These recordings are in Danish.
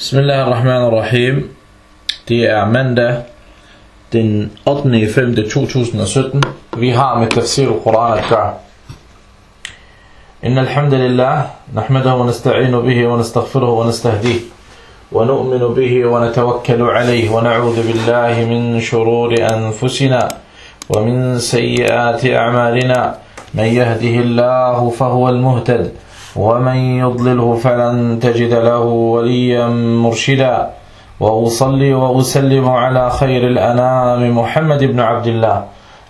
Bismillahirrahmanirrahim. Det er mandag den 8. 5. 2017. Vi har med tafsir al-Quran at gøre. إن الحمد لله نحمده ونستعين به ونستغفره ونستهديه ونؤمن به ونتوكل عليه ونعوذ بالله من شرور أنفسنا ومن سيئات أعمالنا من يهده الله فهو المهتد ومن يضلله فلن تجد له وليا مرشدا. وأصلي وأسلم على خير الأنام محمد بن عبد الله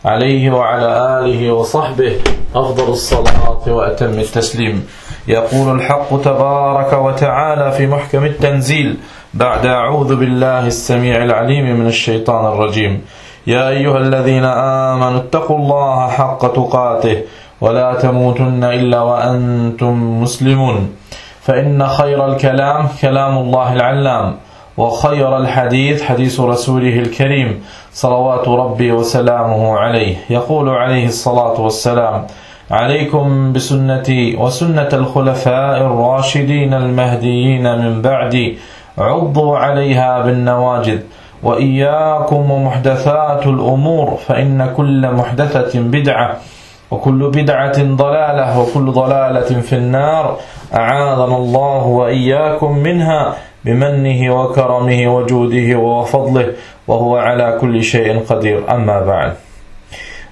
عليه وعلى آله وصحبه. أفضل الصلاة وأتم التسليم. يقول الحق تبارك وتعالى في محكم التنزيل بعد أعوذ بالله السميع العليم من الشيطان الرجيم. يا أيها الذين آمنوا اتقوا الله حق تقاته ولا تموتن إلا وأنتم مسلمون. فإن خير الكلام كلام الله العلام وخير الحديث حديث رسوله الكريم صلوات ربي وسلامه عليه. يقول عليه الصلاة والسلام عليكم بسنتي وسنة الخلفاء الراشدين المهديين من بعدي عضوا عليها بالنواجذ وإياكم ومحدثات الأمور فإن كل محدثة بدعة وكل بدعة ضلالة وكل ضلالة في النار. أعاذنا الله وإياكم منها بمنه وكرمه وجوده وفضله وهو على كل شيء قدير. أما بعد.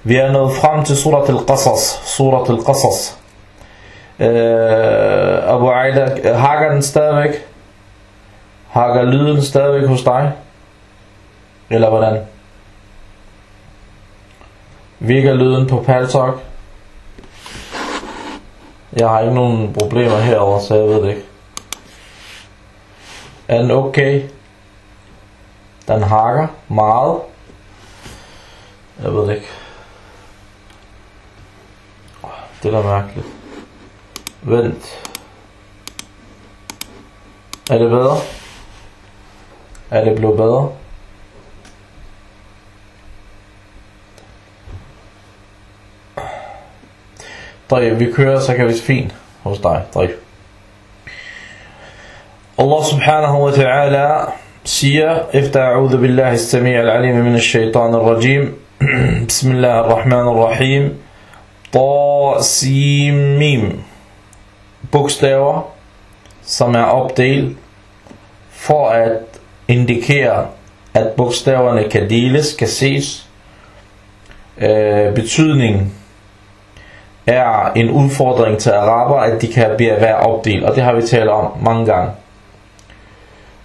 في أن الفخام سورة القصص سورة القصص أبو عيدة هاجا نستاذك هاجا لد نستاذك هستعي إلى بلان Hvilken lyden på Paltok? Jeg har ikke nogen problemer herover, så jeg ved det ikke. Er den okay? Den hakker meget. Jeg ved det ikke. Det er da mærkeligt. Vent. Er det bedre? Er det blevet bedre? طيب vi kører så kan vi se fint hos dig طيب Allah subhanahu wa ta'ala siger efter أعوذ بالله السميع العليم من الشيطان الرجيم بسم الله الرحمن الرحيم طاسيم bogstaver som er opdelt for at indikere at bogstaverne kan deles, kan ses øh, betydningen er en udfordring til araber, at de kan være opdelt, og det har vi talt om mange gange.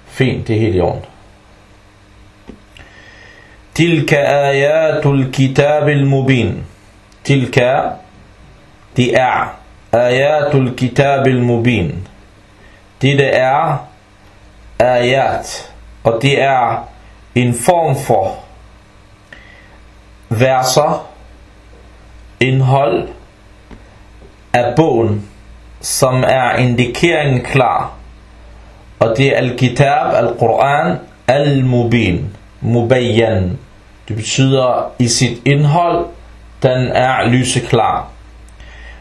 Fint, det er helt i orden. Tilka ayatul kitab al-mubin. Tilka, det er ayatul kitab al-mubin. Dette er ayat, og det er en form for verser, indhold, af bogen, som er indikeringen klar. Og det er al-kitab, al-Quran, al-mubin, mubayyan. Det betyder i sit indhold, den er lyseklar.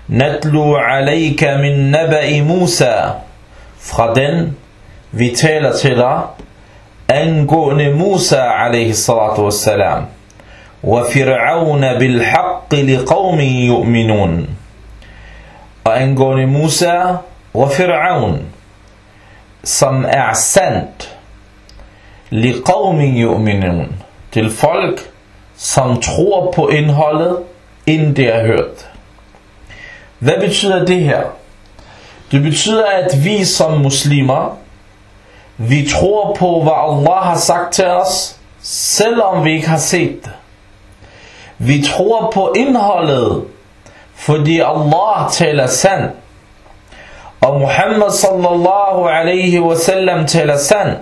Natlu alayka min naba'i Musa. Fra den, vi taler til dig, angående Musa alayhi salatu wassalam. وفرعون بالحق لقوم يؤمنون og angående Musa og Fir'aun, som er sandt, liqawmin yu'minun, til folk, som tror på indholdet, inden det er hørt. Hvad betyder det her? Det betyder, at vi som muslimer, vi tror på, hvad Allah har sagt til os, selvom vi ikke har set det. Vi tror på indholdet, fordi Allah taler sand. Og Muhammad sallallahu alaihi wasallam taler sand.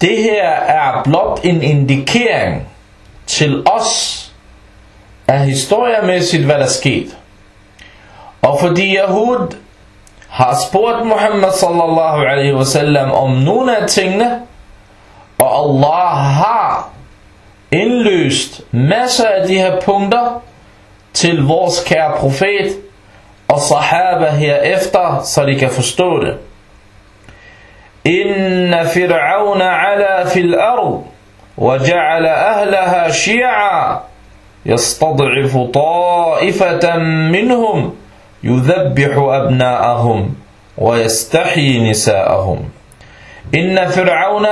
Det her er blot en indikering til os af historiemæssigt, hvad der skete. Og fordi Yahud har spurgt Muhammad sallallahu alaihi wasallam om nogle af tingene, og Allah har indløst masser af de her punkter, til vores kære profet og sahaba herefter, så de kan forstå det. إن فرعون علا في الأرض وجعل أهلها شيعا يستضعف طائفة منهم يذبح أبناءهم ويستحيي نساءهم إن فرعون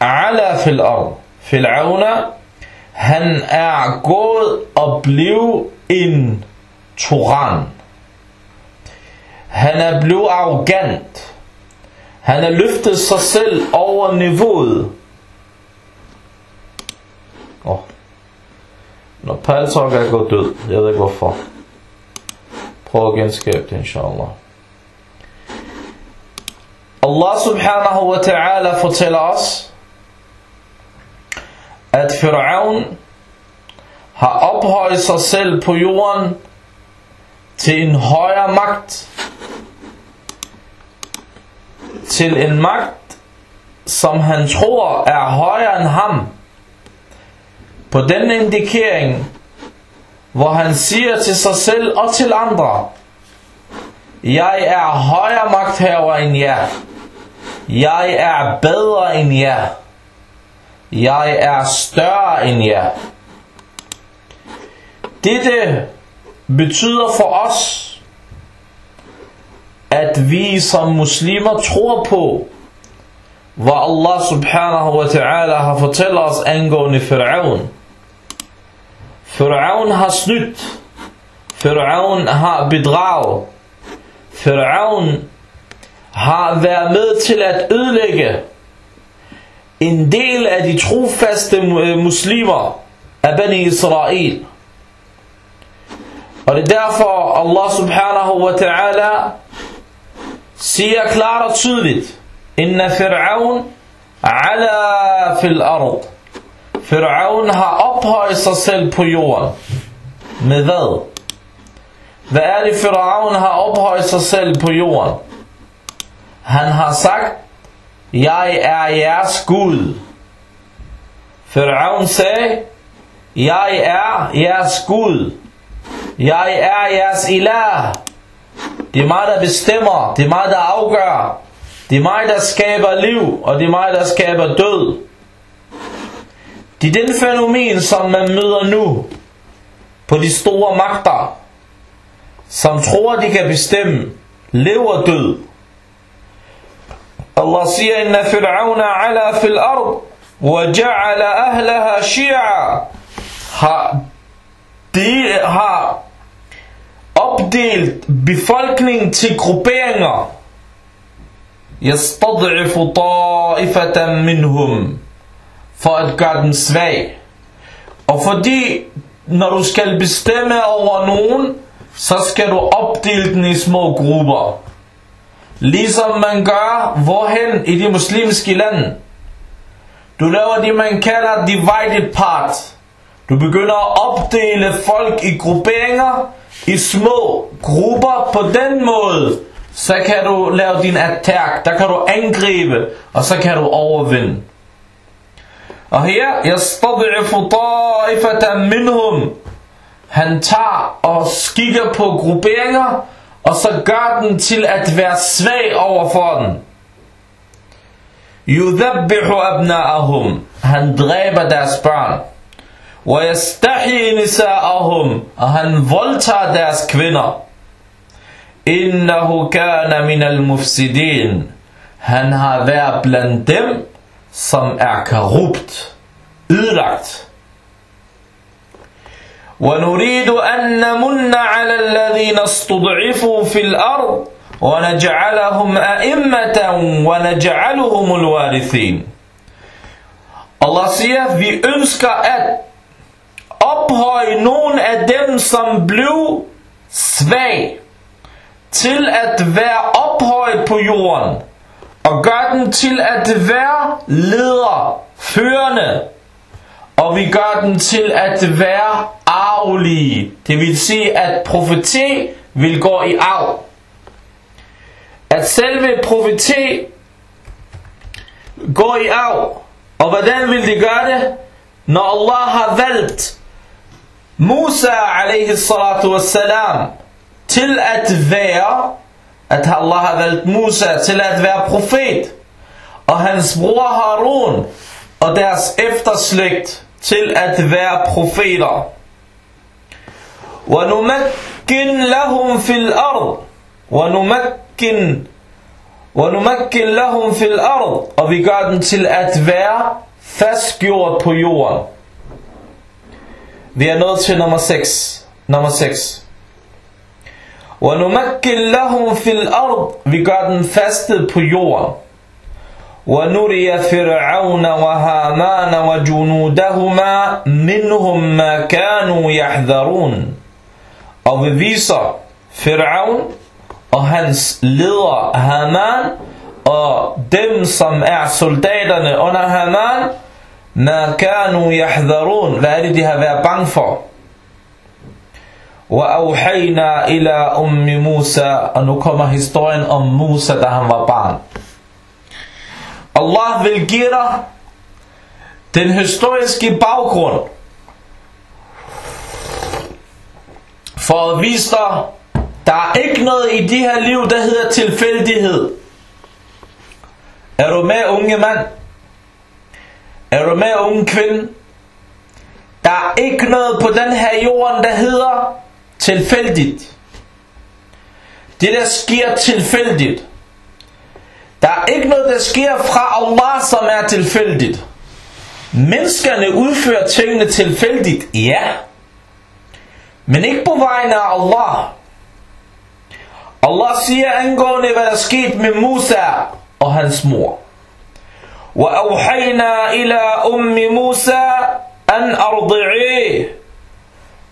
علا في الأرض فرعون han er gået og blev en Toran. Han er blevet arrogant. Han har løftet sig selv over niveauet. Oh. Når Paltok er gået død, jeg ved ikke hvorfor. Prøv at genskabe det, inshallah. Allah subhanahu wa ta'ala fortæller os, at Firaun har ophøjet sig selv på jorden til en højere magt. Til en magt, som han tror er højere end ham. På den indikering, hvor han siger til sig selv og til andre, jeg er højere magthaver end jer. Jeg er bedre end jer. Jeg er større end jer. Dette betyder for os, at vi som muslimer tror på, hvad Allah subhanahu wa ta'ala har fortalt os angående Fir'aun. Fir'aun har snydt. Fir'aun har bedraget. Fir'aun har været med til at ødelægge en del af de trofaste muslimer af Bani Israel. Og det er derfor Allah subhanahu wa ta'ala siger klart og tydeligt Inna Fir'aun ala fil ard Fir'aun har ophøjet sig selv på jorden Med hvad? Hvad er det Fir'aun har ophøjet sig selv på jorden? Han har sagt Jeg er jeres Gud Fir'aun sagde Jeg er jeres Gud jeg er jeres ilah. Det er mig, der bestemmer. Det er mig, der afgør. Det er mig, der skaber liv, og det er mig, der skaber død. Det er den fænomen, som man møder nu på de store magter, som tror, de kan bestemme liv og død. Allah siger, inna fir'auna ala fil ard, wa ja'ala ahlaha shi'a. Har de har opdelt befolkningen til grupperinger يستضعف طائفة منهم for at gøre den svag og fordi når du skal bestemme over nogen så skal du opdele den i små grupper ligesom man gør hvorhen i de muslimske lande du laver det man kalder divided part du begynder at opdele folk i grupperinger i små grupper. På den måde så kan du lave din attack. Der kan du angribe og så kan du overvinde. Og her yastad'ifu ta'ifatan minhum. Han tager og skikker på grupperinger og så gør den til at være svag over for den. Yudhabbihu abna'ahum. Han dræber deres børn. ويستحيي نساءهم. og han voldtager deres kvinder إنه كان من المفسدين. han har været blandt dem som er korrupt ødelagt ونريد أن نمن على الذين استضعفوا في الأرض ونجعلهم أئمة ونجعلهم الوارثين. Allah siger, vi ønsker at ophøje nogen af dem, som blev svag, til at være ophøjet på jorden, og gør dem til at være ledere, førende, og vi gør dem til at være arvelige. Det vil sige, at profeti vil gå i arv. At selve profeti går i arv. Og hvordan vil de gøre det? Når Allah har valgt Musa alaihi salatu wassalam til at være, at Allah har valgt Musa til at være profet. og hans bror Harun og deres efterslægt til at være profeter. وَنُمَكِّنْ لَهُمْ فِي الْأَرْضِ وَنُمَكِّنْ وَنُمَكِّنْ لَهُمْ فِي الْأَرْضِ Og vi gør den til at være fastgjort på jorden. Vi er nået til nummer 6. Nummer 6. وَنُمَكِّنْ لَهُمْ فِي الْأَرْضِ Vi gør den fastet på jorden. وَنُرِيَ فِرْعَوْنَ وَهَامَانَ وَجُنُودَهُمَا مِنْهُمْ مَا كَانُوا يَحْذَرُونَ Og vi viser Fir'aun og hans leder Haman og dem som er soldaterne under Haman ma kanu yahdharun hvad er det de har været bange for wa awhayna ila ummi Musa og nu kommer historien om Musa da han var barn Allah vil give dig den historiske baggrund for at vise dig der er ikke noget i de her liv der hedder tilfældighed. Er du med unge mand? Er du med unge kvinde der er ikke noget på den her jorden der hedder tilfældigt det der sker tilfældigt der er ikke noget der sker fra Allah som er tilfældigt Menneskerne udfører tingene tilfældigt, ja. Men ikke på vegne af Allah. Allah siger angående, hvad der skete med Musa og hans mor. وَأَوْحَيْنَا إِلَىٰ أُمِّ مُوسَى أَنْ أَرْضِعِهِ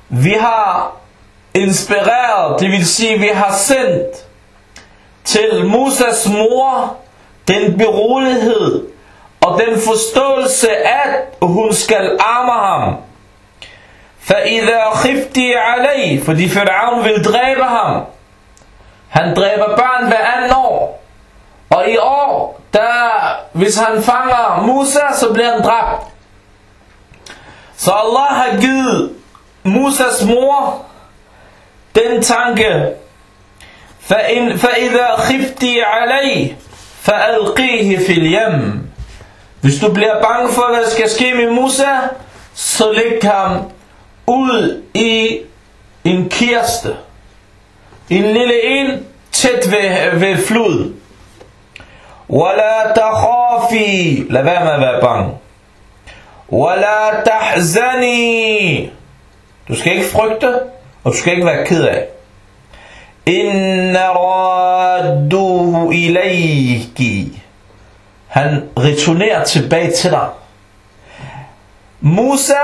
Vi har inspireret, det vil sige, vi har sendt til Musas mor den berolighed og den forståelse, at hun skal arme ham. فَإِذَا خِفْتِ عَلَيْهِ Fordi Fir'aun vil dræbe ham. Han dræber børn hver anden år. Og i år, der, hvis han fanger Musa, så bliver han dræbt. Så Allah har givet Musas mor den tanke, فَإِذَا خِفْتِ عَلَيْهِ فَأَلْقِيهِ فِي الْيَمِّ Hvis du bliver bange for, hvad der skal ske med Musa, så læg ham ud i en kirste. En lille en tæt ved, ved flod. Wala takhafi. Lad være med at være bange. Wala tahzani. Du skal ikke frygte, og du skal ikke være ked af. Inna radduhu ilayki. Han returnerer tilbage til dig. Musa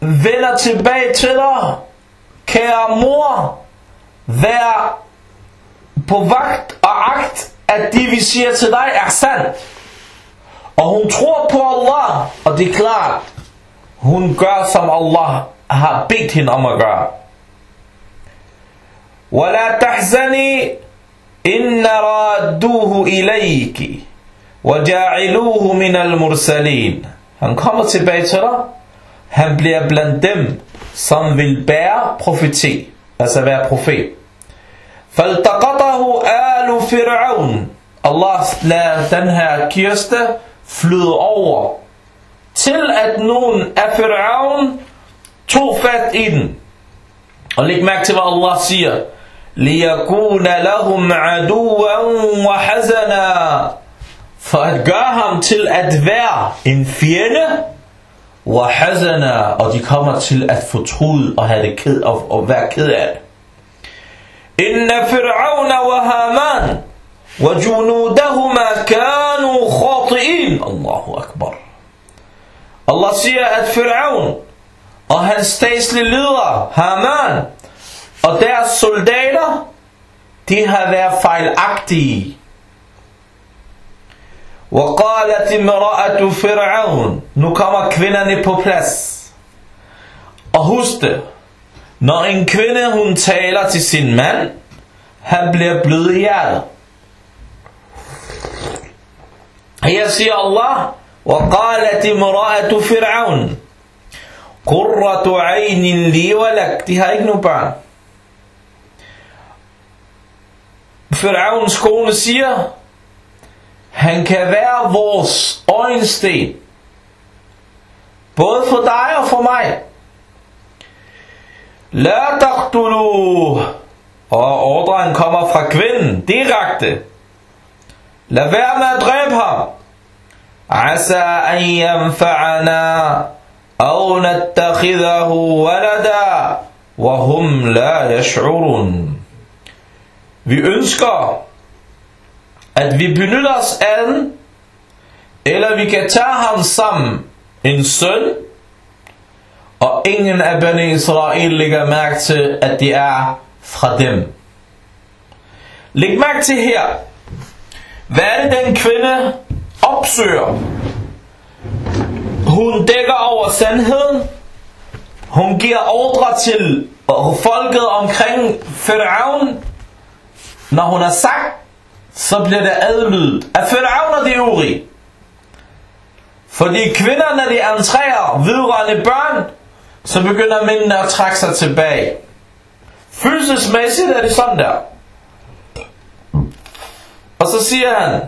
vender tilbage til dig. Kære mor, vær på vagt og agt at det vi siger til dig er sandt. Og hun tror på Allah, og det er klart, hun gør som Allah har bedt hende om at gøre. ولا تحزني إن رادوه إليك وجاعلوه من المرسلين Han kommer tilbage til dig. Han bliver blandt dem, som vil bære profeti. Altså være profet. فالتقطه آل فرعون Allah lader den her kirste flyde over til at nogen af Fir'aun tog fat i den. Og læg mærke til hvad Allah siger. لِيَكُونَ لَهُمْ عَدُوًا وَحَزَنًا For at gøre ham til at være en fjende وَحَزَنًا Og de kommer til at fortryde og have det ked og, og være ked af det. إن فرعون وهامان وجنودهما كانوا خاطئين. الله أكبر. الله سيئت فرعون. أهل ستيس للغة هامان. وده السلدينة تيها ذا فعل أكتي. وقالت امرأة فرعون. نكما كفنا نبو بلس أهوست. Når en kvinde hun taler til sin mand, han bliver blød i hjertet. Her siger Allah, وقالت امرأة فرعون قرة عين لي ولك De har ikke nogen børn. Fir'auns kone siger, Han kan være vores øjensten. Både for dig og for mig. La taqtulu. Og ordren kommer fra kvinden direkte. Lad være med at dræbe ham. Asa an yanfa'ana aw nattakhidahu walada wa hum la yash'urun. Vi ønsker at vi benytter os af den, eller vi kan tage ham sammen en søn og ingen af Bani Israel lægger mærke til, at det er fra dem. Læg mærke til her, hvad er det den kvinde opsøger? Hun dækker over sandheden. Hun giver ordre til folket omkring Firaun. Når hun har sagt, så bliver det adlydt af Firaun og de øvrige. Fordi kvinderne, de entrerer vedrørende børn, så begynder mændene at trække sig tilbage. Følelsesmæssigt er det sådan der. Og så siger han,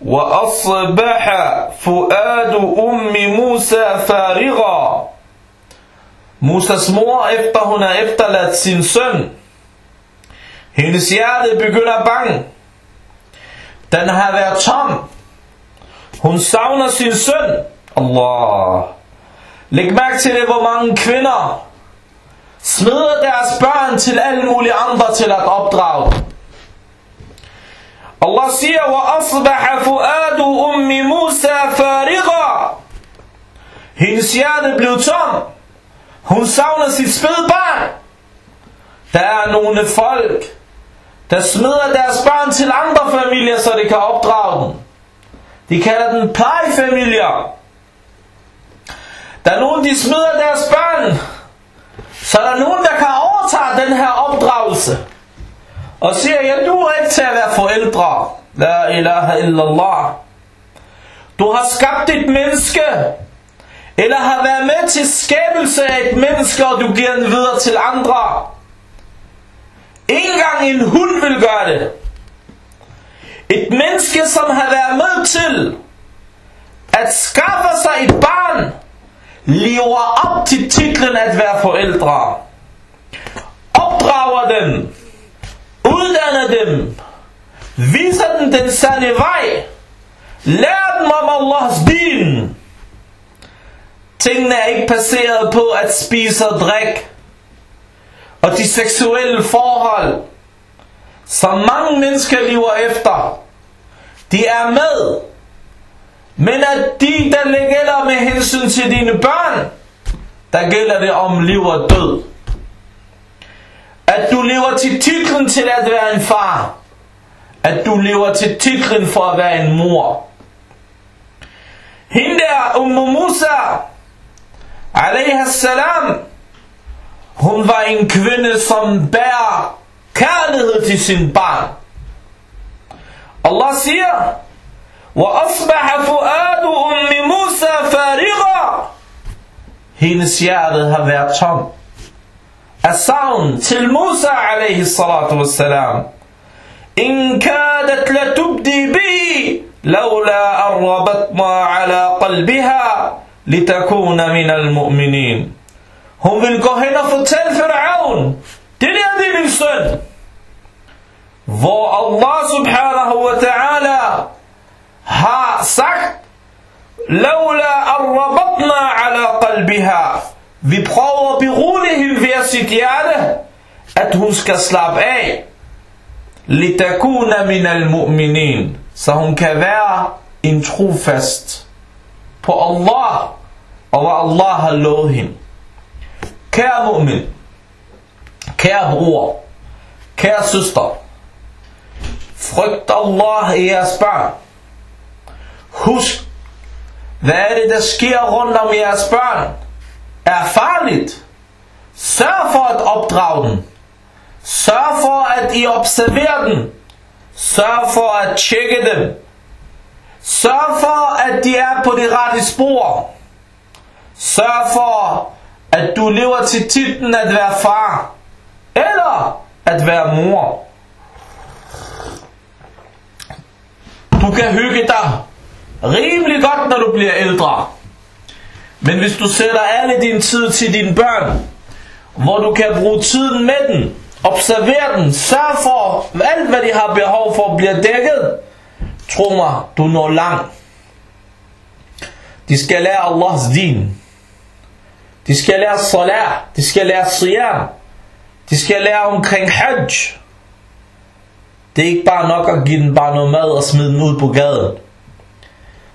وأصبح فؤاد أم موسى فارغا Musas mor, efter hun har efterladt sin søn, hendes hjerte begynder bange. Den har været tom. Hun savner sin søn. Allah. Læg mærke til det, hvor mange kvinder smider deres børn til alle mulige andre til at opdrage. Allah siger, وَأَصْبَحَ فُؤَادُ أُمِّ مُوسَى فَارِغًا Hendes hjerte blev tom. Hun savner sit spæde barn. Der er nogle folk, der smider deres børn til andre familier, så de kan opdrage dem. De kalder den plejefamilier. Der er nogen, de smider deres børn, så der er nogen, der kan overtage den her opdragelse. Og siger, jeg duer ikke til at være forældre. La ilaha illallah. Du har skabt et menneske, eller har været med til skabelse af et menneske, og du giver den videre til andre. Ingen gang en hund vil gøre det. Et menneske, som har været med til at skaffe sig et barn, lever op til titlen at være forældre. Opdrager dem, uddanner dem, viser dem den sande vej, lær dem om Allahs din. Tingene er ikke baseret på at spise og drikke, og de seksuelle forhold, som mange mennesker lever efter, de er med. Men at de, der gælder med hensyn til dine børn, der gælder det om liv og død. At du lever til titlen til at være en far. At du lever til titlen for at være en mor. Hende der, Ummu Musa, salam, hun var en kvinde, som bærer kærlighed til sin barn. Allah siger, وَأَصْبَحَ فُؤَادُ أُمِّ مُوسَى فَارِغًا Hendes hjerte har været tom af savn til Musa alaihi salatu wassalam. إن كادت لتبدي به لولا أن ربطنا على قلبها لتكون من المؤمنين Hun vil gå hen og fortælle Firaun, det der det er min søn. Hvor Allah subhanahu wa ta'ala har sagt, Laula arrabatna ala qalbiha. Vi prøver at berolige hende ved sit hjerte, at hun skal slappe af. Litakuna min al-mu'minin. Så hun kan være en trofast på Allah, og hvad Allah har lovet hende. Kære mu'min, kære bror, kære søster, frygt Allah i jeres børn. Husk, hvad er det, der sker rundt om jeres børn? er farligt. Sørg for at opdrage dem. Sørg for at I observerer dem. Sørg for at tjekke dem. Sørg for at de er på det rette spor. Sørg for at du lever til titlen at være far. Eller at være mor. Du kan hygge dig rimelig godt, når du bliver ældre. Men hvis du sætter alle din tid til dine børn, hvor du kan bruge tiden med dem, observere dem, sørg for alt, hvad de har behov for, bliver dækket, tro mig, du når langt. De skal lære Allahs din. De skal lære salat. De skal lære siyam. De skal lære omkring hajj. Det er ikke bare nok at give dem bare noget mad og smide den ud på gaden.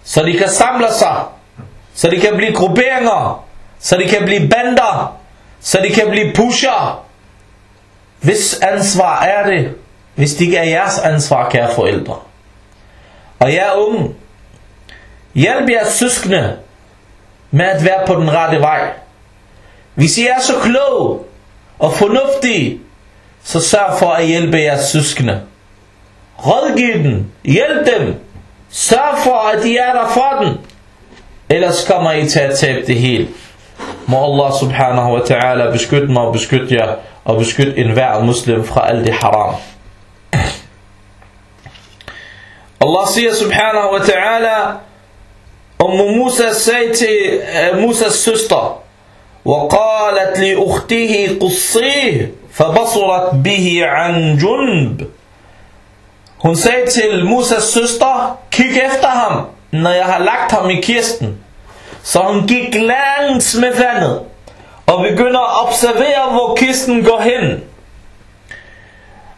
Så de kan samle sig. Så de kan blive grupperinger. Så de kan blive bander. Så de kan blive pusher. Hvis ansvar er det, hvis det ikke er jeres ansvar, kære forældre. Og jer unge, hjælp jeres søskende med at være på den rette vej. Hvis I er så kloge og fornuftige, så sørg for at hjælpe jeres søskende. Rådgiv dem, hjælp dem, sørg for at de er der for dem. Ellers kommer I til at tabe det hele. Må Allah subhanahu wa ta'ala beskytte mig og beskytte jer og beskytte enhver muslim fra alt det haram. Allah siger subhanahu wa ta'ala om Musa sagde til uh, Musas søster وقالت لأخته قصيه فبصرت به عن جنب Hun sagde til Musas søster, kig efter ham, når jeg har lagt ham i kisten. Så hun gik langs med vandet, og begynder at observere, hvor kisten går hen.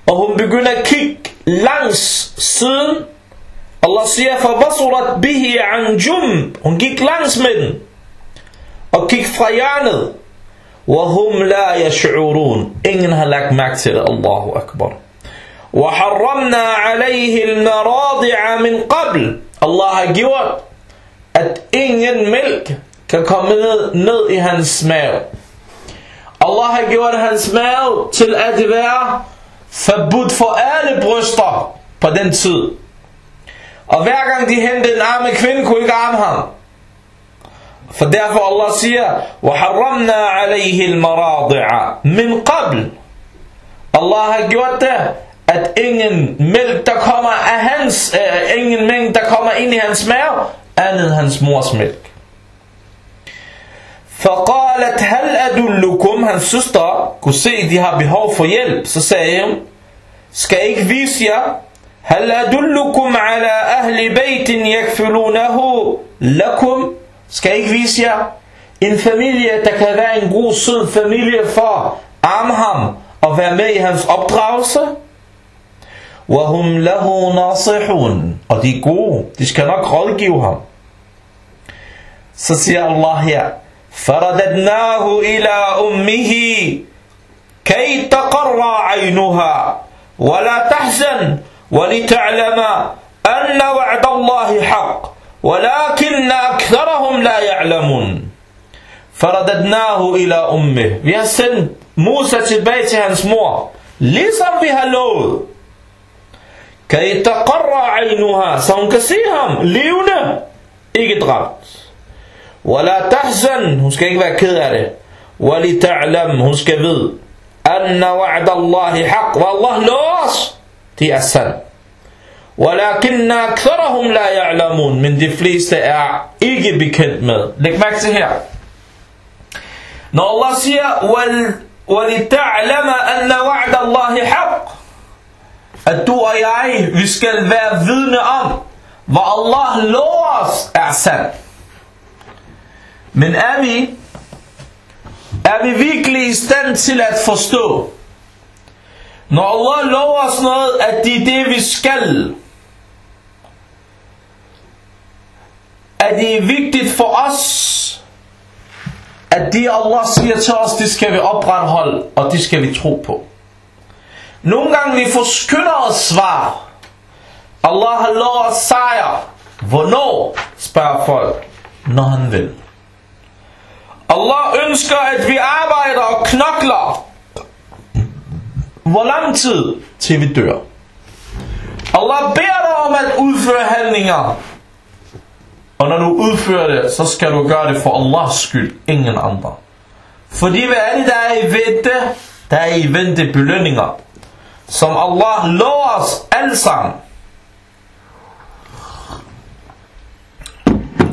Og hun begynder at kigge langs siden. Allah siger, فَبَصُرَتْ bihi an jum. Hun gik langs med den. Og gik fra hjørnet. وَهُمْ لَا يَشْعُرُونَ Ingen har lagt mærke til det. Allahu Akbar. وَحَرَّمْنَا عَلَيْهِ الْمَرَاضِعَ مِنْ قَبْلِ Allah har gjort, at ingen mælk kan komme ned, ned i hans mave. Allah har gjort hans mave til at være forbudt for alle bryster på den tid. Og hver gang de hentede en arme kvinde, kunne ikke arme ham. For derfor Allah siger, وَحَرَّمْنَا عَلَيْهِ الْمَرَاضِعَ مِنْ قَبْلِ Allah har gjort det, at ingen mælk, der kommer af hans, øh, ingen mælk, der kommer ind i hans mave, andet hans mors mælk. فقالت هل أدلكم hans søster kunne se de har behov for hjælp så sagde hun skal jeg ikke vise jer هل أدلكم على أهل بيت يكفلونه لكم skal jeg ikke vise jer en familie der kan være en god sød familie for arme ham og være med i hans opdragelse وهم له ناصحون og de er gode de skal nok rådgive ham så siger Allah her فرددناه إلى أمه كي تقر عينها ولا تحزن ولتعلم أن وعد الله حق ولكن أكثرهم لا يعلمون فرددناه إلى أمه Vi har sendt Musa tilbage til hans mor Ligesom vi har lovet Kan taqarra عينها ham levende Ikke dræbt ولا تحزن hun skal ikke være ked af det ولتعلم hun skal vide أن وعد الله حق والله لوس det er sandt ولكن أكثرهم لا يعلمون men de fleste er ikke bekendt med læg mærke til her når Allah siger ولتعلم أن وعد الله حق at du og jeg vi skal være vidne om hvad Allah lover os er sandt men er vi, er vi virkelig i stand til at forstå, når Allah lover os noget, at det er det, vi skal, at det er vigtigt for os, at det Allah siger til os, det skal vi opretholde, og det skal vi tro på. Nogle gange vi forskynder os svar. Allah har lovet os sejr. Hvornår, spørger folk, når han vil. Allah ønsker, at vi arbejder og knokler. Hvor lang tid? Til vi dør. Allah beder dig om at udføre handlinger. Og når du udfører det, så skal du gøre det for Allahs skyld, ingen andre. Fordi hvad er det, der er i vente? Der er i vente belønninger, som Allah lover os alle sammen.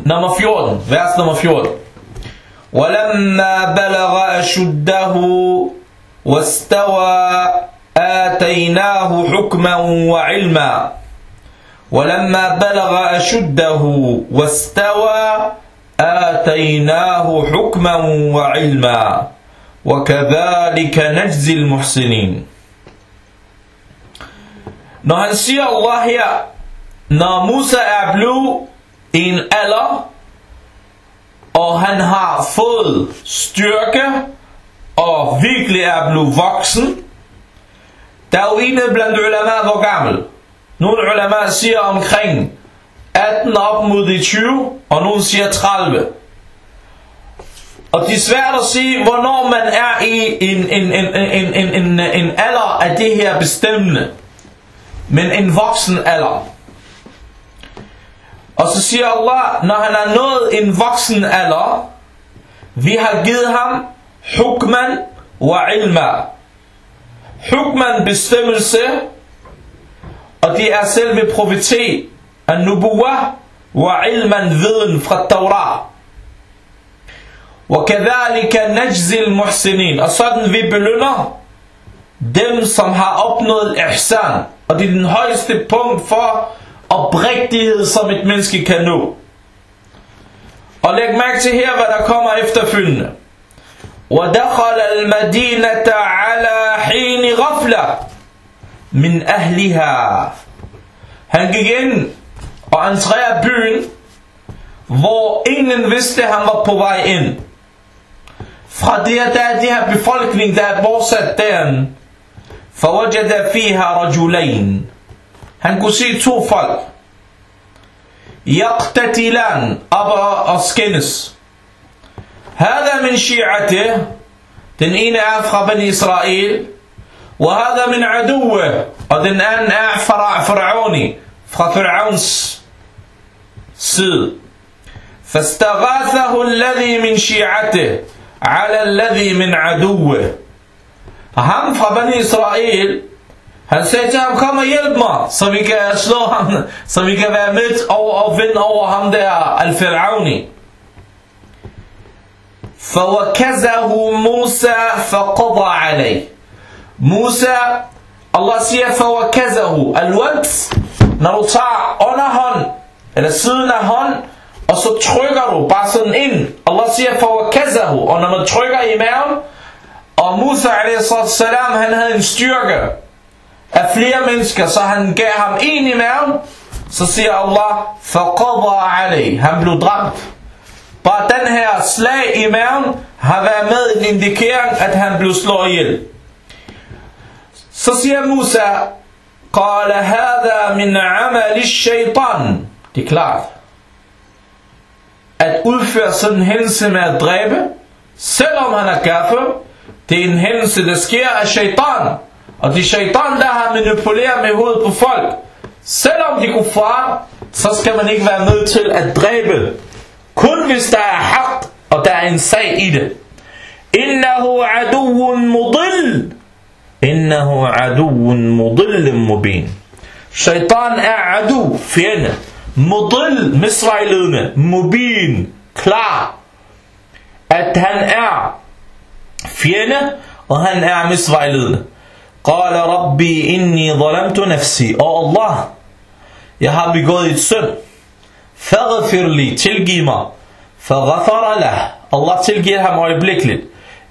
nummer 14, vers nummer 14. ولما بلغ أشده واستوى آتيناه حكما وعلما ولما بلغ أشده واستوى آتيناه حكما وعلما وكذلك نجزي المحسنين Når han siger Allah her, når Musa er blevet i en alder, og han har fået styrke, og virkelig er blevet voksen, der er jo en blandt ulama, hvor gammel. Nogle ulama siger omkring 18 op mod de 20, og nogle siger 30. Og det er svært at sige, hvornår man er i en, en, en, en, en, en, en alder af det her bestemmende Men en voksen alder. Og så siger Allah, når han har nået en voksen alder, vi har givet ham hukman wa ilma. Hukman bestemmelse, og det er selve profeti, an-nubuwa wa ilman viden fra Torah. وكذلك نجزي المحسنين og sådan vi belønner dem som har opnået ihsan og det er den højeste punkt for oprigtighed som et menneske kan nå og læg mærke til her hvad der kommer efterfølgende ودخل المدينة على حين غفلة من أهلها Han gik ind og entrerer byen, hvor ingen vidste, at han var på vej ind. Fra det, der er det her befolkning, der er bosat der, فوجد فيها رجلين Han kunne se. يقتتلان أبا أسكنس هذا من شيعته Den ene Bani Israel, وهذا من عدوه, den anden er fra Faraoni, fra side. فاستغاثه الذي من شيعته على الذي من عدوه. Og ham fra Bani Israel, han sagde til ham, kom og hjælp mig, så vi kan slå ham, så vi kan være med over og vinde over ham der, Al-Firauni. فوكزه موسى فقضى عليه موسى Allah siger فوكزه الوكس når du tager underhånd eller siden af hånd og så trykker du bare sådan ind Allah siger فوكزه og når man trykker i maven og Musa a.s. han havde en styrke af flere mennesker så han gav ham en i maven så siger Allah فقضى عليه han blev dræbt Bare den her slag i maven har været med en indikering, at han blev slået ihjel. Så siger Musa, قال هذا من عمل الشيطان. Det er klart. At udføre sådan en hændelse med at dræbe, selvom han er kafir, det er en hændelse, der sker af shaitan. Og det er shaitan, der har manipuleret med hovedet på folk. Selvom de kunne far, så skal man ikke være nødt til at dræbe kun hvis der er haq, og der er en sag i det. Innahu aduun mudil. Innahu aduun mudil mubin. Shaitan er adu, fjende. Mudil, misvejledende. Mubin, klar. At han er fjende, og han er قال ربي إني ظلمت نفسي. أو الله يا حبي قلت سن فاغفر لي تلقي ما. فغفر له. الله تلقي لها معيبليك لي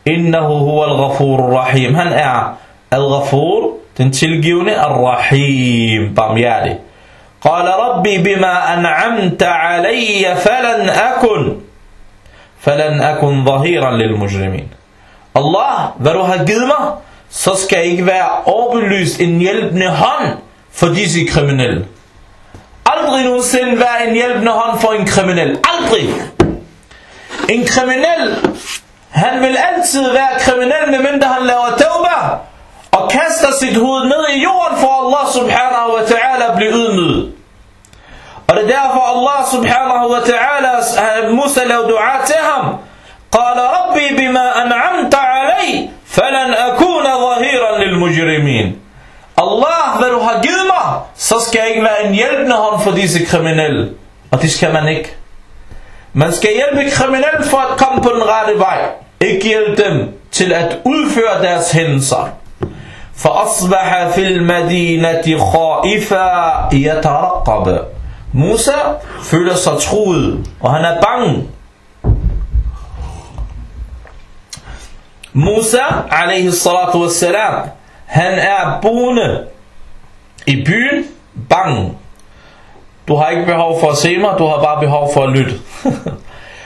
إنه هو الغفور الرحيم. هن أع الغفور؟ تنتلقيوني الرحيم. بميالي قال ربي بما أنعمت علي فلن أكن فلن أكن ظهيرا للمجرمين. Allah, hvad du har givet mig, så skal ikke være overbelyst en hjælpende hånd for disse kriminelle. aldrig nogensinde være en hjælpende hånd for en kriminel. Aldrig. En kriminel, han vil altid være kriminel, medmindre han laver tauba og kaster sit hoved ned i jorden for Allah subhanahu wa ta'ala blive ydmyget. Og det er derfor Allah subhanahu wa ta'ala, Musa lavede dua til ham. قال ربي بما أنعمت علي فلن أكون ظهيرا للمجرمين Allah, hvad du har givet mig, så skal jeg ikke være en hjælpende hånd for disse kriminelle. Og det skal man ikke. Man skal hjælpe kriminelle for at komme på den rette vej. Ikke hjælpe dem til at udføre deres hændelser. فأصبح في المدينة خائفا يترقب Musa føler sig truet, og han er bange. Musa, alaihi salatu wassalam, han er boende i byen, bange. Du har ikke behov for at se mig, du har bare behov for at lytte.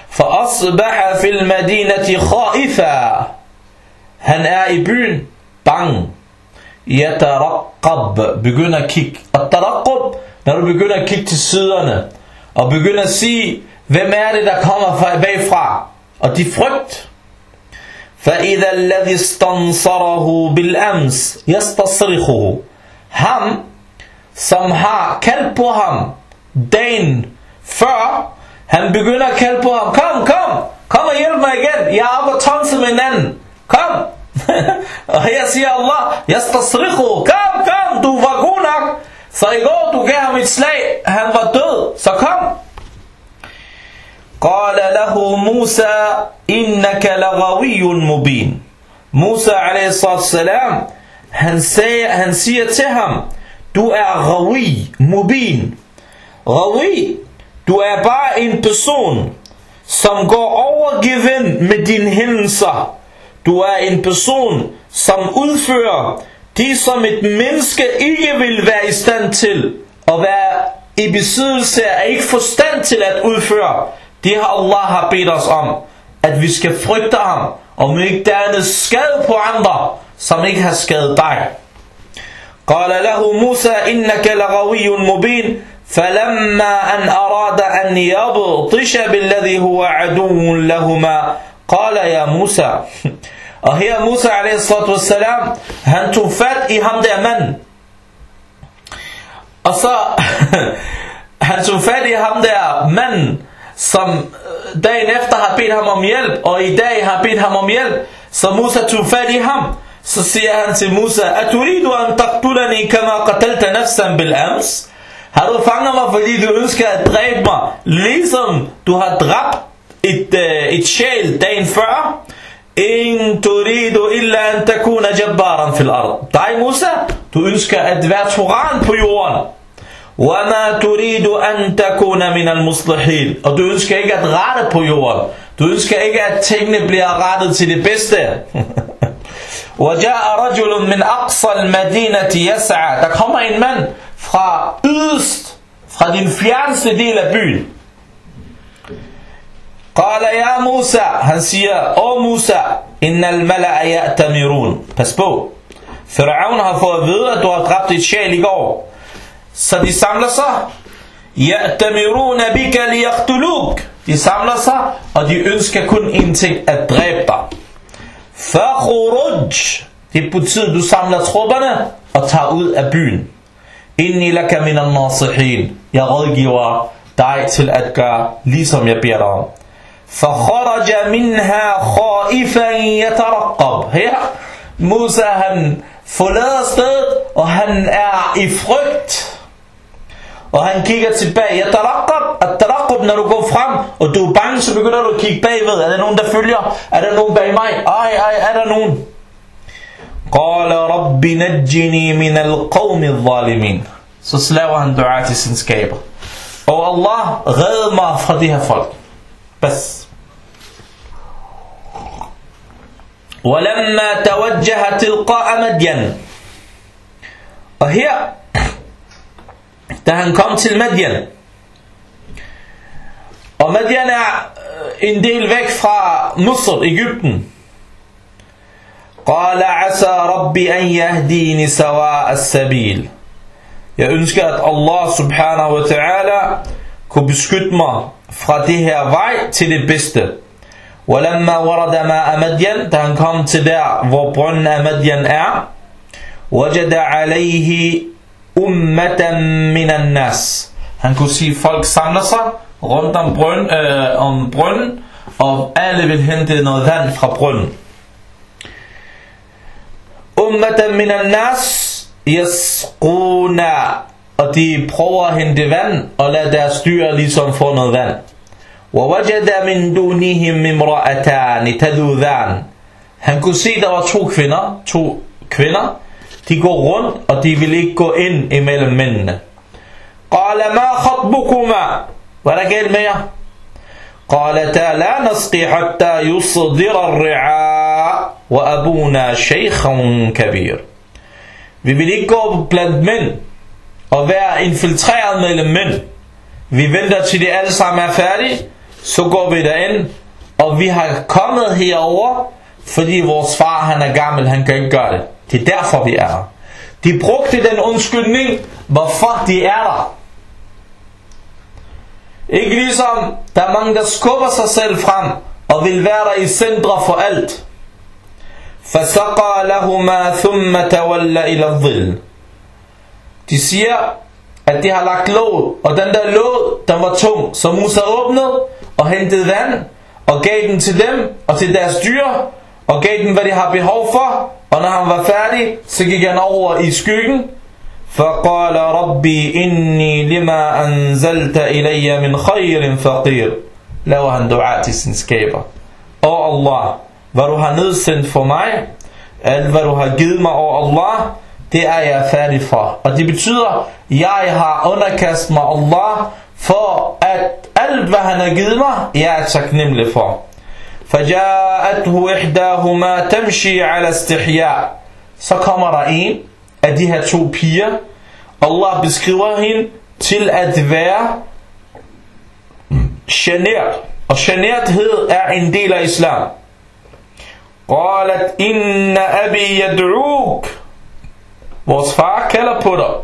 فأصبح في المدينة خائفا Han er i byen, bange. Yataraqqab, begynder at kigge. Og taraqqab, når du begynder at kigge til siderne, og begynder at sige, hvem er det, der kommer fra bagfra? Og de frygt. فَإِذَا الَّذِي اسْتَنْصَرَهُ بِالْأَمْسِ يَسْتَصْرِخُهُ Ham, som har kaldt på ham dagen før, han begynder at kalde på ham, kom, kom, kom og hjælp mig igen, jeg er oppe og tonse med hinanden, kom. og her siger Allah, yastasrikhu, kom, kom, du var god nok, så i går du gav ham et slag, han var død, så kom. قال له موسى إنك لغوي مبين Musa alaihissalam han, sagde, han siger til ham du er rawi, mubin rawi du er bare en person som går over gevind med dine hændelser du er en person som udfører det som et menneske ikke vil være i stand til at være i besiddelse af ikke forstand til at udføre det har Allah har bedt os om, at vi skal frygte ham, og vi ikke dernede skade på andre, som ikke har skadet dig. قال له موسى إنك لغوي مبين فلما أن أراد أن يبطش بالذي هو عدو لهما قال يا موسى Og her Musa a.s. han tog fat i ham der mand. Og så han tog fat i ham der mand, som dagen efter har bedt ham om hjælp, og i dag har bedt ham om hjælp, så Musa tog fat i ham. Så siger han til Musa, Aturidu an taqtulani kama qatalta nafsan bil ams? Har du fanget mig, fordi du ønsker at dræbe mig, ligesom du har dræbt et, uh, et sjæl dagen før? In turidu illa an takuna jabbaran fil ard. Dig Musa, du ønsker at være tyran på jorden. وَمَا تُرِيدُ أَن تَكُونَ مِنَ الْمُصْلِحِينَ Og du ønsker ikke at rette på jorden. Du ønsker ikke at tingene bliver rettet til det bedste. وَجَاءَ رَجُلٌ مِنْ أَقْصَى الْمَدِينَةِ يَسْعَى Der kommer en mand fra yderst, fra din fjerneste del af byen. قال يا موسى han siger Åh Musa إن الملأ يأتمرون Pas på Firaun har fået at vide at du har dræbt et sjæl i går Så de samler sig. Ya'tamiruna bika liyaqtuluk. De samler sig, og de ønsker kun en ting, at dræbe dig. Fakhuruj. Det betyder, du samler trupperne og tager ud af byen. Inni laka minan nasihin. Jeg rådgiver dig til at gøre, ligesom jeg beder dig om. فخرج منها خائفا يترقب her Musa han forlader stedet og han er i frygt og han kigger tilbage. Jeg taraqqab, at taraqqab, når du går frem, og du er bange, så begynder du at kigge bagved. Er der nogen, der følger? Er der nogen bag mig? Ej, ej, er der nogen? قال رب نجني من القوم الظالمين så slaver han dua til sin skaber og Allah red mig fra de her folk bas ولما توجه تلقاء مدين og her da han kom til Madian. Og Madian er en del væk fra Misr, Ægypten. عسى ربي أن يهديني سواء السبيل Jeg ønsker at Allah subhanahu wa ta'ala kunne beskytte mig fra det her vej til det bedste. ولما ورد ماء مدين da han kom til der hvor brønden af Madian er وجد عليه ummatan minan nas. Han kunne sige, at folk samler sig rundt om, brøn, øh, om brønden, og alle vil hente noget vand fra brønden. Ummatan minan nas yasquna og de prøver at hente vand og lade deres dyr ligesom få noget vand. ووجد من دونهم امرأتان تذوذان Han kunne se, der var to kvinder, to kvinder, de går rundt, og de vil ikke gå ind imellem mændene. قال ما خطبكما Hvad er der galt med jer? قالتا لا نسقي حتى يصدر الرعاء وأبونا شيخ كبير Vi vil ikke gå blandt mænd og være infiltreret mellem mænd. Vi venter til de alle sammen er færdige, så går vi derind, og vi har kommet herover, fordi vores far han er gammel, han kan ikke gøre det. Det er derfor vi er her. De brugte den undskyldning, hvorfor de er der. Ikke ligesom, der er mange, der skubber sig selv frem, og vil være der i centre for alt. فَسَقَى لَهُمَا ثُمَّ تَوَلَّ إِلَى الظِّلِّ De siger, at de har lagt låd, og den der låd, den var tung, så Musa åbnede og hentede vand, og gav den til dem og til deres dyr, og gav dem, hvad de har behov for, og når han var færdig, så gik han over i skyggen, فقال ربي إني لما أنزلت إلي من خير فقير laver han dua til sin skaber. Åh Allah, hvad du har nedsendt for mig, alt hvad du har givet mig, åh Allah, det er jeg færdig for. Og det betyder, jeg har underkastet mig Allah, for at alt hvad han har givet mig, jeg er taknemmelig for. فجاءته إحداهما تمشي على استحياء så kommer der en af de her to piger Allah beskriver hende til at være genert og generthed er en del af islam قالت إن أبي يدعوك vores far kalder på dig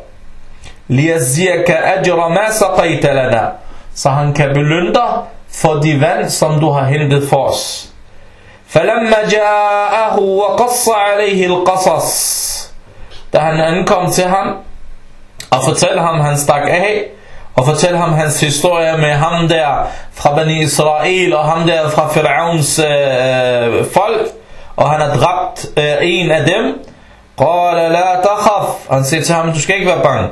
ليزيك أجر ما سقيت لنا så han kan belønne dig for de vand som du har hentet for os فلما جاءه وقص عليه القصص da han ankom til ham og fortalte ham han stak af og fortalte ham hans historie med ham der fra Bani Israel og ham der fra Fir'auns øh, folk og han har dræbt øh, en af dem قال لا تخف han siger til ham du skal ikke være bange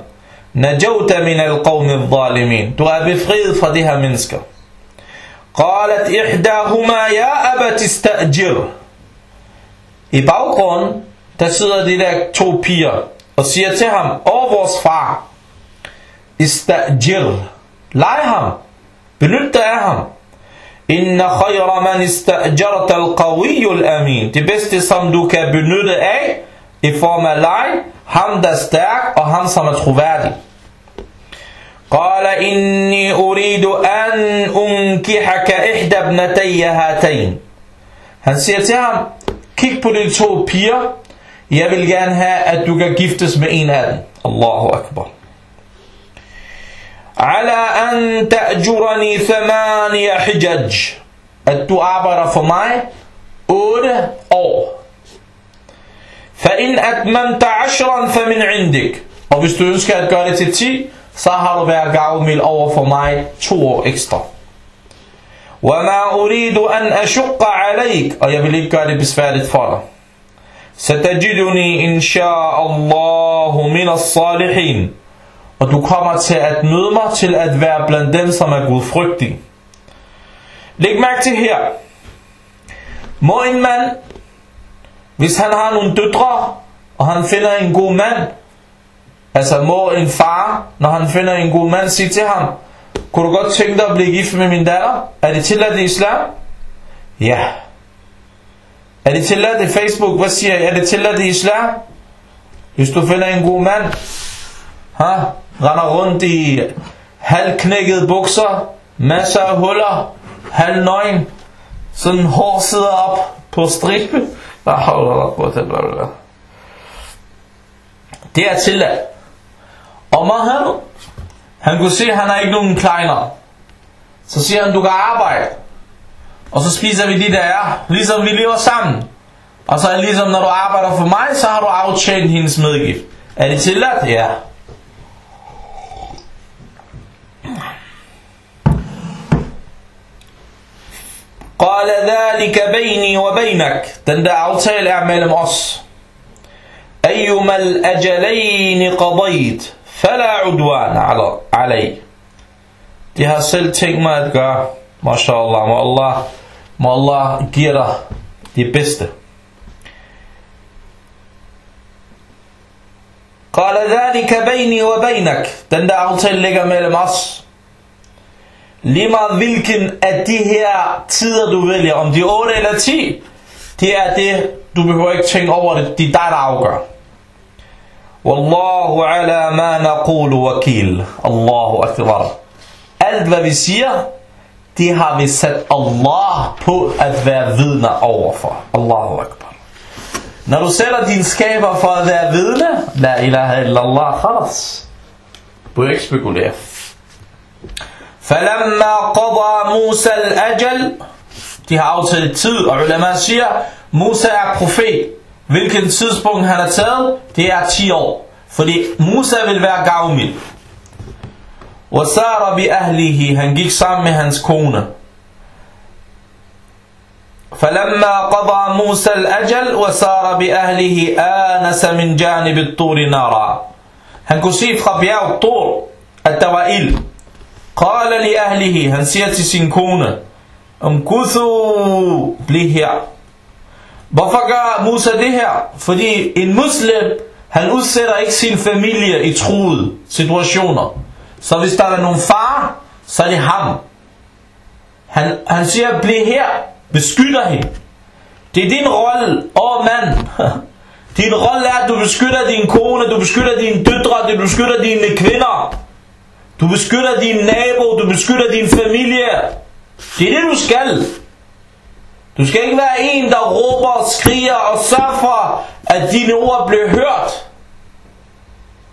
نجوت من القوم الظالمين du er befriet fra de her mennesker قالت إحداهما يا أبت استأجر I baggrunden, der sidder de der to piger og siger til ham, Åh vores far, Ista'jir, lej ham, benyt dig af ham. Inna khayra man ista'jarta al-qawiyyu al-amin. Det bedste som du kan benytte af i form af leg, ham der er stærk og ham som er troværdig. قال إني أريد أن أنكحك إحدى ابنتي هاتين Han siger til ham, kig på de to piger, jeg vil gerne have, at du kan giftes med en af dem. Allahu Akbar. على أن تأجرني ثمانية حجج at du arbejder for mig 8 år. فإن أتممت عشرا فمن عندك og hvis du ønsker at gøre det til 10, så har du været gavmild over for mig to år ekstra. وَمَا أُرِيدُ أَنْ أَشُقَّ عَلَيْكَ Og jeg vil ikke gøre det besværligt for dig. سَتَجِدُنِي إِنْ شَاءَ اللَّهُ مِنَ الصَّالِحِينَ Og du kommer til at møde mig til at være blandt dem, som er gudfrygtige. Læg mærke til her. Må en mand, hvis han har nogle døtre, og han finder en god mand, Altså må en far, når han finder en god mand, sige til ham, kunne du godt tænke dig at blive gift med min datter? Er det tilladt i islam? Ja. Er det tilladt i Facebook? Hvad siger jeg? Er det tilladt i islam? Hvis du finder en god mand, ha? render rundt i halvknækkede bukser, masser af huller, halv nøgen, sådan hår sidder op på stribe. Det er tilladt. Omar han, han kunne se, at han har ikke nogen kleiner. Så siger han, du kan arbejde. Og så spiser vi de der er, ligesom vi lever sammen. Og så er det ligesom, når du arbejder for mig, så har du aftjent hendes medgift. Er det tilladt? Ja. قال ذلك بيني وبينك Den der aftale er mellem os. أيما الأجلين قضيت فلا udwan علي. De har selv tænkt mig at gøre. MashaAllah. Må Allah, må Allah give dig det bedste. قال ذلك بيني وبينك Den der aftale ligger mellem os. Lige meget hvilken af de her tider du vælger, om de er 8 eller 10, det er det, du behøver ikke tænke over det, det er dig, der afgør. Wallahu ala ma naqulu wakil. Allahu akbar. Alt hvad vi siger, det har vi sat Allah på at være vidner overfor. Allahu akbar. Når du sætter din skaber for at være vidne, la ilaha illallah, khalas. Du ikke spekulere. فَلَمَّا قَضَى مُوسَى الْأَجَلِ De har aftalt tid, og ulema siger, Musa er profet. Hvilken tidspunkt han har taget, det er 10 år. Fordi Musa vil være gavmild. وَسَارَ بِأَهْلِهِ Han gik sammen med hans kone. فلما قضى موسى الأجل وسار بأهله آنس من جانب الطور نارا Han kunne se fra bjerget Tor, at der var ild. قال لأهله, han siger til sin kone, Umkuthu, bliv. Hvorfor gør Musa det her? Fordi en muslim, han udsætter ikke sin familie i truede situationer. Så hvis der er nogen far, så er det ham. Han, han siger, bliv her, beskytter hende. Det er din rolle, åh mand. Din rolle er, at du beskytter din kone, du beskytter dine døtre, du beskytter dine kvinder. Du beskytter din nabo, du beskytter din familie. Det er det, du skal. Du skal ikke være en, der råber, skriger og sørger for, at dine ord bliver hørt.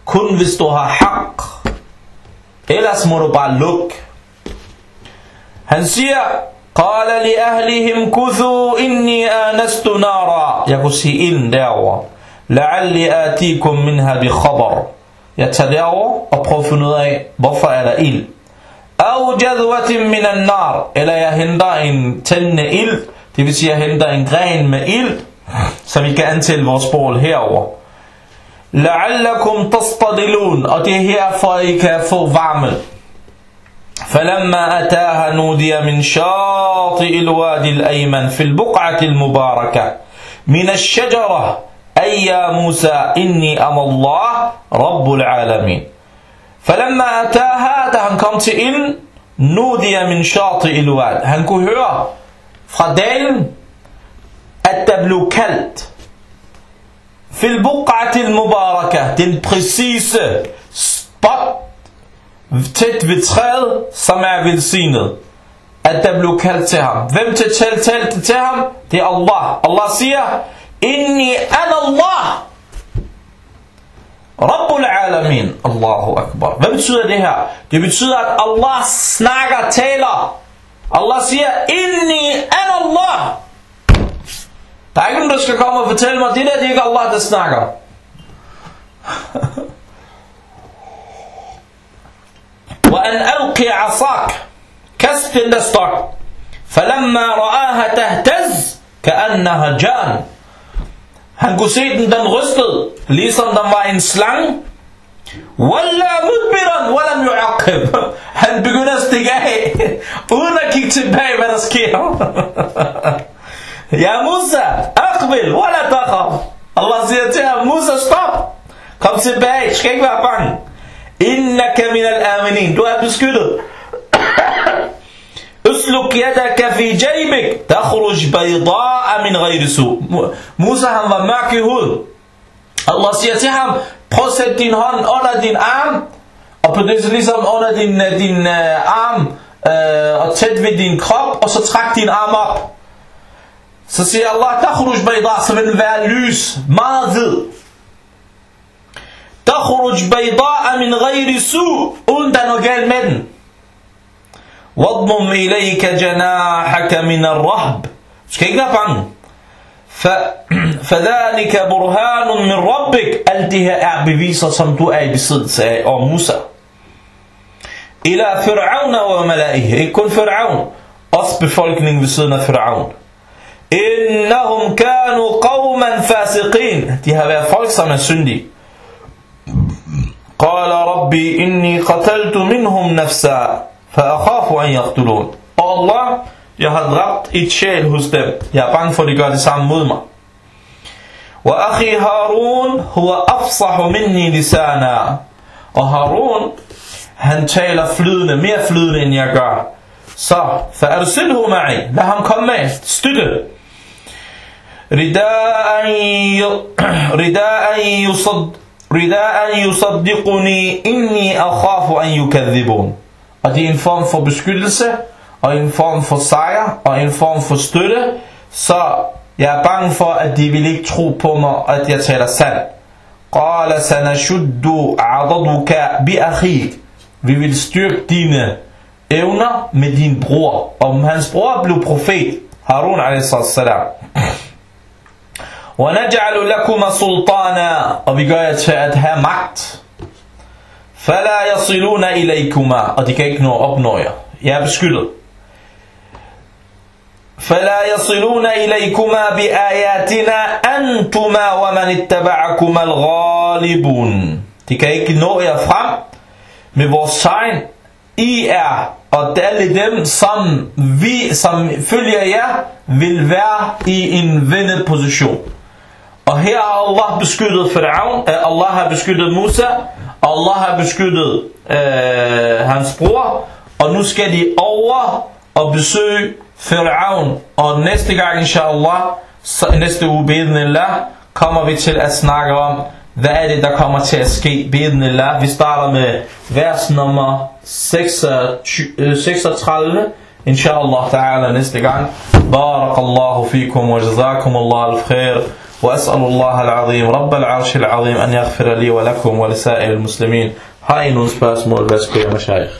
Kun hvis du har hak. Ellers må du bare lukke. Han siger, قال لأهلهم كثوا إني آنست نارا Jeg kunne se ilden derovre. لعلي آتيكم منها بخبر Jeg tager derover og prøver at finde ud af, hvorfor er der ild. أو جذوة من النار Eller jeg henter en tændende ild, det vil sige, jeg henter en gren med ild, så vi kan antælle vores bål herover. لعلكم تصطدلون Og det er her, for at I kan få varme. فلما أتاها نودي من شاطئ الوادي الأيمن في البقعة المباركة من الشجرة أي يا موسى إني أم الله رب العالمين فلما أتاها da han kom til ilden نودي من شاطئ الواد han kunne høre fra dalen, at der blev kaldt fil buq'atil mubaraka, den præcise spot tæt ved træet, som er velsignet. At der blev kaldt til ham. Hvem til talt talte til ham? Det er Allah. Allah siger, Inni an Allah. Rabbul alamin. Allahu akbar. Hvad betyder det her? Det betyder, at Allah snakker, taler Allah siger, Inni an Allah. Der er ikke nogen, der skal komme og fortælle mig, det der, det er ikke Allah, der snakker. وأن ألقي عصاك كسب الستوك فلما رآها تهتز كأنها جان Han kunne se den, den rystede, ligesom den var en slange. Walla mudbiran, walam yu'aqib. Han begynder at stikke af, uden at kigge tilbage, hvad der sker. ja Musa, aqbil, wala taqab. Allah siger til ham, Musa, stop. Kom tilbage, skal ikke være bange. Innaka min al-aminin. Du er beskyttet. Usluk yadaka fi jaybik. Takhruj bayda'a min ghayri su. Musa han var mørk i hud. Allah siger til ham, prøv at sætte din hånd under din arm, og på det så ligesom under din, din uh, arm, uh, og tæt ved din krop, og så træk din arm op. Så siger Allah, takhruj bayda'a, så vil den være lys, meget hvid. تخرج بيضاء من غير سوء uden der er noget galt med den واضمم إليك جناحك من الرهب skal ikke være bange فذلك برهان من ربك alt det her er beviser som du er i besiddelse af og Musa إلى فرعون وملائه ikke kun Fir'aun også befolkningen ved siden af Fir'aun إنهم كانوا قوما فاسقين de har været folk som er syndige قال ربي إني قتلت منهم نفسا فأخاف أن يقتلون Og Allah, jeg har dræbt et sjæl hos dem. Jeg er bange for, at de gør det samme mod mig. وأخي هارون هو أفصح مني لسانا. وهارون هن تايلا فلودنا مير فلودنا إن يقع. صح فأرسله معي. لهم كم ما استدل. رداء أن يصد رداء يصدقني. إني أخاف أن يكذبون. أدي إن فان فبسكولسة أو إن فان فصايا أو إن فان فستولة صح. jeg er bange for, at de vil ikke tro på mig, at jeg taler sandt. قال سنشد عضدك بأخيك Vi vil styrke dine evner med din bror. Og hans bror blev profet, Harun a.s. ونجعل لكم سلطانا og vi gør jer til at have magt. فلا يصلون إليكما og de kan ikke nå opnå jer. Jeg er beskyttet. فلا يصلون إليكما بآياتنا أنتما ومن اتبعكما الغالبون De kan ikke nå jer frem med vores tegn. I er, og alle dem, som vi, som følger jer, vil være i en vendet position. Og her har Allah beskyttet Fir'aun, Allah har beskyttet Musa, Allah har beskyttet øh, hans bror, og nu skal de over og besøge Fir'aun. Og næste gang, inshallah, så næste uge, bidnillah, kommer vi til at snakke om, hvad er det, der kommer til at ske, bidnillah. Vi starter med vers nummer 36, inshallah ta'ala næste gang. Barakallahu fikum wa jazakum Allah al-khair. وأسأل الله العظيم رب العرش العظيم أن يغفر لي ولكم ولسائر المسلمين هاي نون سباس مول بس كوي مشايخ